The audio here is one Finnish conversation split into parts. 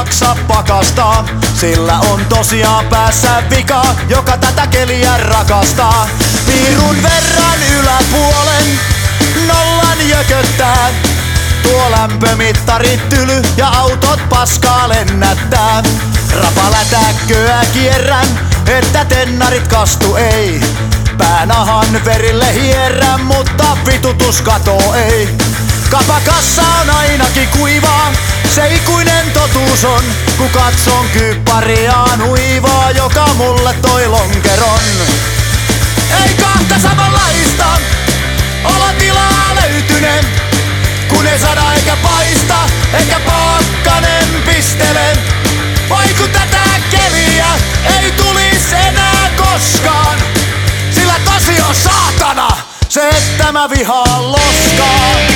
jaksa pakastaa, sillä on tosiaan päässä vika, joka tätä keliä rakastaa. Piirun verran yläpuolen, nollan jököttää. Tuo lämpömittari tyly ja autot paskaa lennättää. Rapalätäkköä kierrän, että tennarit kastu ei. Päänahan verille hierrän, mutta vitutus katoo ei. Kapakassa on ainakin kuivaa, se ikuinen totuus on, kun katson kyppariaan uivaa, joka mulle toi lonkeron. Ei kahta samanlaista, olotilaa löytyne, kun ei sada eikä paista, eikä pakkanen pistele. Vai kun tätä keliä ei tulis enää koskaan, sillä tosi on saatana se, että mä vihaan loskaa.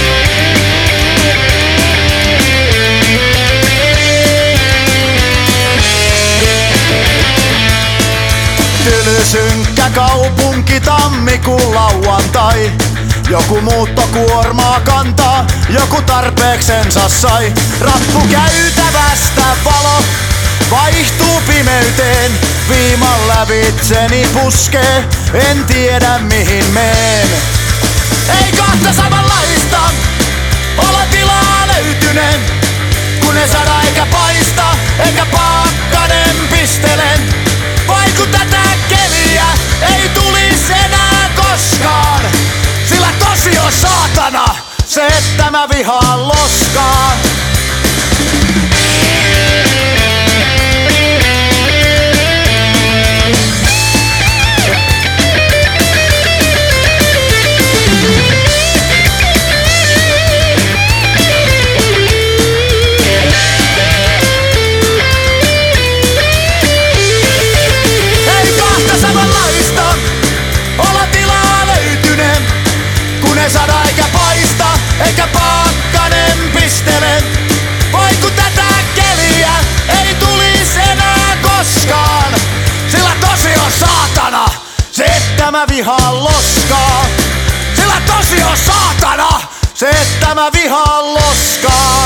Tyly synkkä kaupunki tammikuun lauantai. Joku muuttokuormaa kantaa, joku tarpeeksensa sai. Rappu käytävästä valo vaihtuu pimeyteen. Viiman lävitseni puskee, en tiedä mihin meen. Ei kahta että mä että mä vihaan loskaa. Sillä tosi on saatana, se että mä vihaan loskaa.